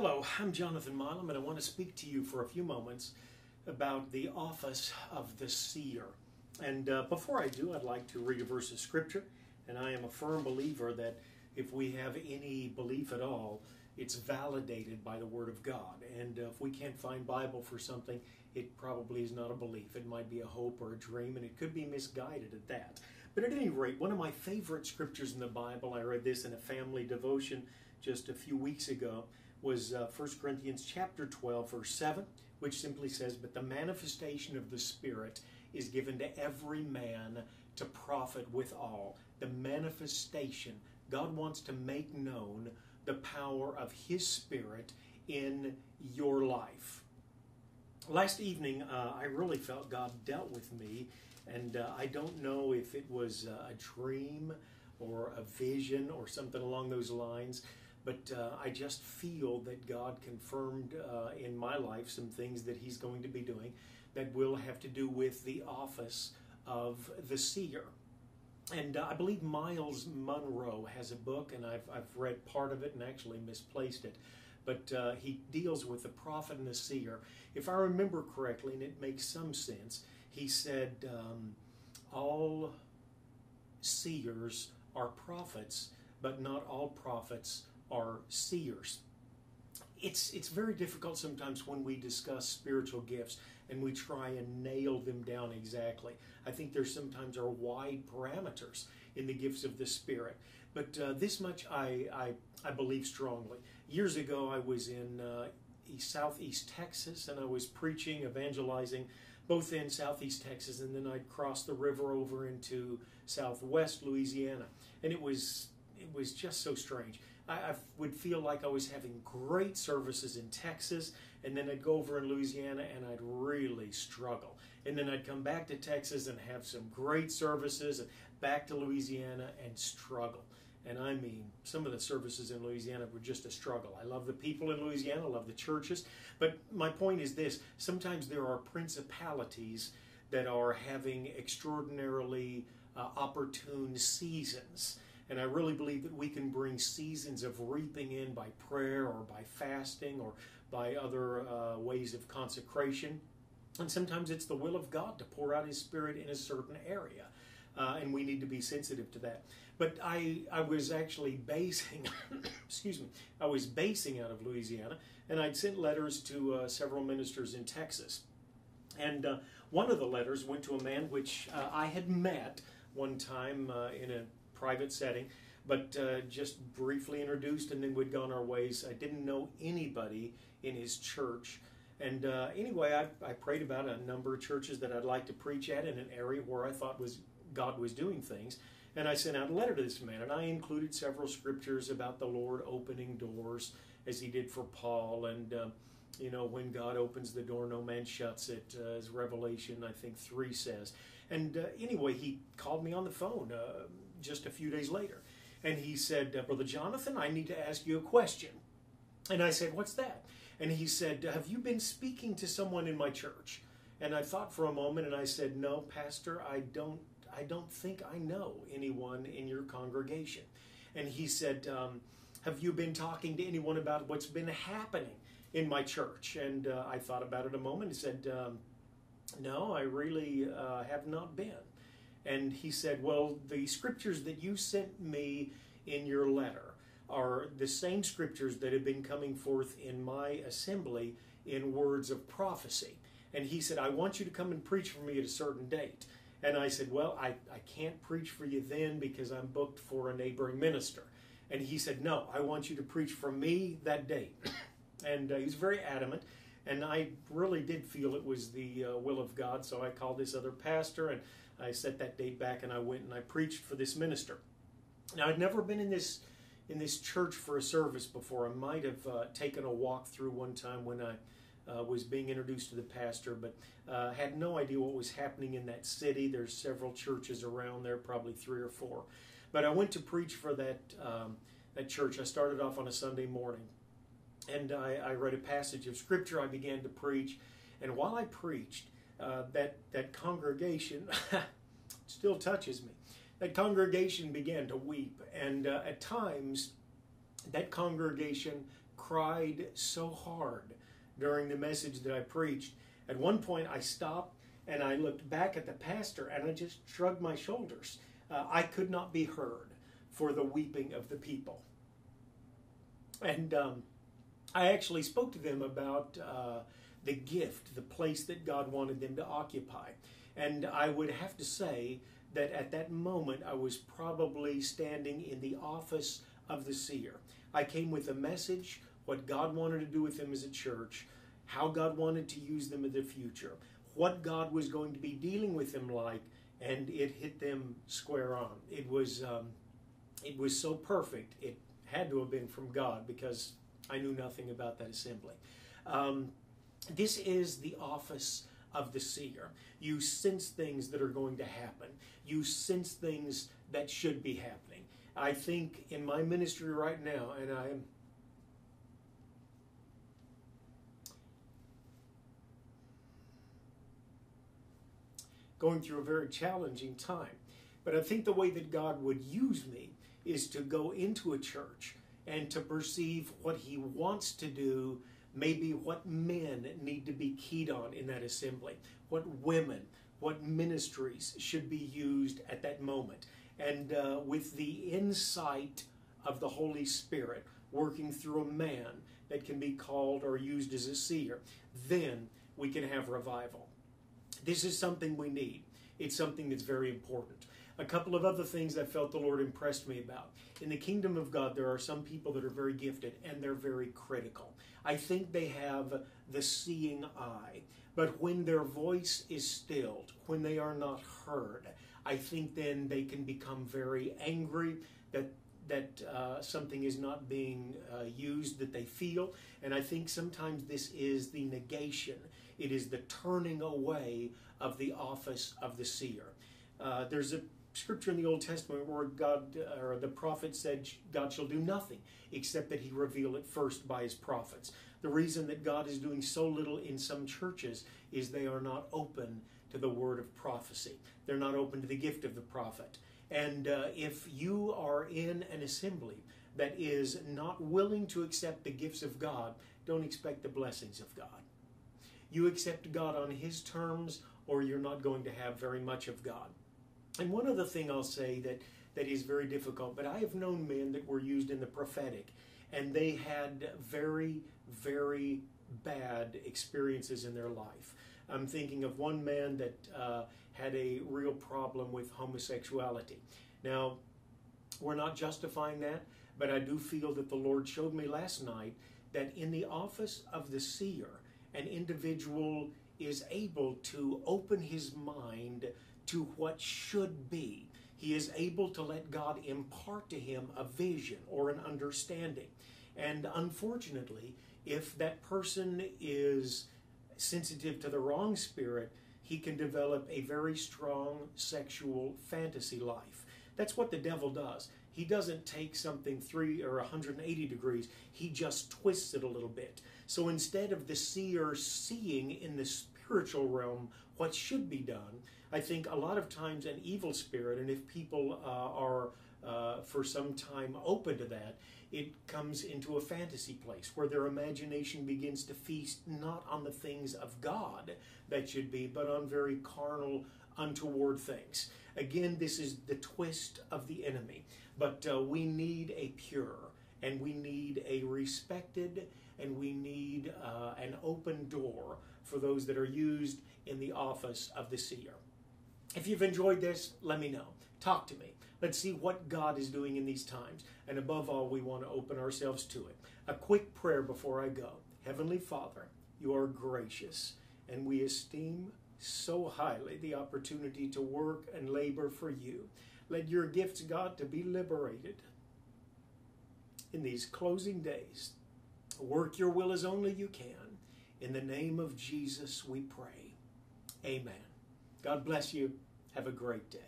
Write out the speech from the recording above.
Hello, I'm Jonathan Milam, and I want to speak to you for a few moments about the office of the seer. And uh, before I do, I'd like to read a verse of scripture. And I am a firm believer that if we have any belief at all, it's validated by the Word of God. And uh, if we can't find Bible for something, it probably is not a belief. It might be a hope or a dream, and it could be misguided at that. But at any rate, one of my favorite scriptures in the Bible, I read this in a family devotion just a few weeks ago, was uh, 1 Corinthians chapter 12, verse 7, which simply says, But the manifestation of the Spirit is given to every man to profit withal. The manifestation, God wants to make known the power of His Spirit in your life. Last evening, uh, I really felt God dealt with me, and uh, I don't know if it was uh, a dream or a vision or something along those lines, but uh, I just feel that God confirmed uh, in my life some things that He's going to be doing that will have to do with the office of the seer. And uh, I believe Myles Munroe has a book, and I've, I've read part of it and actually misplaced it. But uh, he deals with the prophet and the seer. If I remember correctly, and it makes some sense, he said, um, All seers are prophets, but not all prophets are seers. It's, it's very difficult sometimes when we discuss spiritual gifts and we try and nail them down exactly. I think there sometimes are wide parameters in the gifts of the Spirit. But uh, this much I, I, I, believe strongly. Years ago, I was in uh, southeast Texas and I was preaching, evangelizing both in southeast Texas and then I'd cross the river over into southwest Louisiana. And it was, it was just so strange. I, I would feel like I was having great services in Texas, and then I'd go over in Louisiana and I'd really struggle. And then I'd come back to Texas and have some great services, and back to Louisiana and struggle. And I mean, some of the services in Louisiana were just a struggle. I love the people in Louisiana, I love the churches. But my point is this sometimes there are principalities that are having extraordinarily uh, opportune seasons. And I really believe that we can bring seasons of reaping in by prayer or by fasting or by other uh, ways of consecration. And sometimes it's the will of God to pour out His Spirit in a certain area. Uh, and we need to be sensitive to that. But I, I was actually basing, excuse me, I was basing out of Louisiana, and I'd sent letters to uh, several ministers in Texas. And uh, one of the letters went to a man which uh, I had met one time uh, in a private setting, but uh, just briefly introduced, and then we'd gone our ways. I didn't know anybody in his church. And uh, anyway, I, I, prayed about a number of churches that I'd like to preach at in an area where I thought was God was doing things. And I sent out a letter to this man, and I included several scriptures about the Lord opening doors, as He did for Paul, and uh, you know when God opens the door, no man shuts it, uh, as Revelation I think three says. And uh, anyway, he called me on the phone uh, just a few days later. And he said, uh, Brother Jonathan, I need to ask you a question. And I said, What's that? And he said, Have you been speaking to someone in my church? And I thought for a moment and I said, No, Pastor, I don't I don't think I know anyone in your congregation. And he said, um, Have you been talking to anyone about what's been happening in my church? And uh, I thought about it a moment. and said, um, No, I really uh, have not been. And he said, Well, the scriptures that you sent me in your letter are the same scriptures that have been coming forth in my assembly in words of prophecy. And he said, I want you to come and preach for me at a certain date. And I said, Well, I, I can't preach for you then because I'm booked for a neighboring minister. And he said, No, I want you to preach for me that day. and uh, was very adamant. And I really did feel it was the uh, will of God. So I called this other pastor and I set that date back and I went and I preached for this minister. Now I'd never been in this in this church for a service before. I might have uh, taken a walk through one time when I uh, was being introduced to the pastor, but uh, had no idea what was happening in that city. There's several churches around there, probably three or four. But I went to preach for that um, that church. I started off on a Sunday morning, and I, I read a passage of scripture. I began to preach, and while I preached, uh, that that congregation still touches me. That congregation began to weep, and uh, at times, that congregation cried so hard during the message that I preached. At one point, I stopped and I looked back at the pastor and I just shrugged my shoulders. Uh, I could not be heard for the weeping of the people. And um, I actually spoke to them about uh, the gift, the place that God wanted them to occupy. And I would have to say that at that moment I was probably standing in the office of the seer. I came with a message, what God wanted to do with them as a church, how God wanted to use them in the future, what God was going to be dealing with them like, and it hit them square on. It was um, it was so perfect. It had to have been from God because I knew nothing about that assembly. Um, this is the office of the seer. You sense things that are going to happen. You sense things that should be happening. I think in my ministry right now, and I am going through a very challenging time. But I think the way that God would use me is to go into a church and to perceive what He wants to do, maybe what men need to be keyed on in that assembly, what women, what ministries should be used at that moment. And uh, with the insight of the Holy Spirit working through a man that can be called or used as a seer, then we can have revival. This is something we need. It's something that's very important. A couple of other things I felt the Lord impressed me about. In the kingdom of God, there are some people that are very gifted and they're very critical. I think they have the seeing eye. But when their voice is stilled, when they are not heard, I think then they can become very angry that that uh, something is not being uh, used that they feel. And I think sometimes this is the negation. It is the turning away of the office of the seer. Uh, there's a scripture in the Old Testament where God uh, or the prophet said God shall do nothing except that he reveal it first by his prophets. The reason that God is doing so little in some churches is they are not open to the word of prophecy. They're not open to the gift of the prophet. And uh, if you are in an assembly that is not willing to accept the gifts of God, don't expect the blessings of God. You accept God on His terms, or you're not going to have very much of God. And one other thing I'll say that, that is very difficult, but I have known men that were used in the prophetic, and they had very, very bad experiences in their life. I'm thinking of one man that uh, had a real problem with homosexuality. Now, we're not justifying that, but I do feel that the Lord showed me last night that in the office of the seer, an individual is able to open his mind to what should be. He is able to let God impart to him a vision or an understanding. And unfortunately, if that person is sensitive to the wrong spirit, he can develop a very strong sexual fantasy life. That's what the devil does. He doesn't take something three or 180 degrees, he just twists it a little bit. So instead of the seer seeing in the spiritual realm what should be done, I think a lot of times an evil spirit, and if people uh, are uh, for some time open to that, it comes into a fantasy place where their imagination begins to feast not on the things of God that should be, but on very carnal, untoward things. Again, this is the twist of the enemy. But uh, we need a pure, and we need a respected, and we need uh, an open door for those that are used in the office of the seer. If you've enjoyed this, let me know. Talk to me. Let's see what God is doing in these times. And above all, we want to open ourselves to it. A quick prayer before I go. Heavenly Father, you are gracious, and we esteem so highly the opportunity to work and labor for you. Let your gifts, God, to be liberated in these closing days. Work your will as only you can. In the name of Jesus, we pray. Amen. God bless you. Have a great day.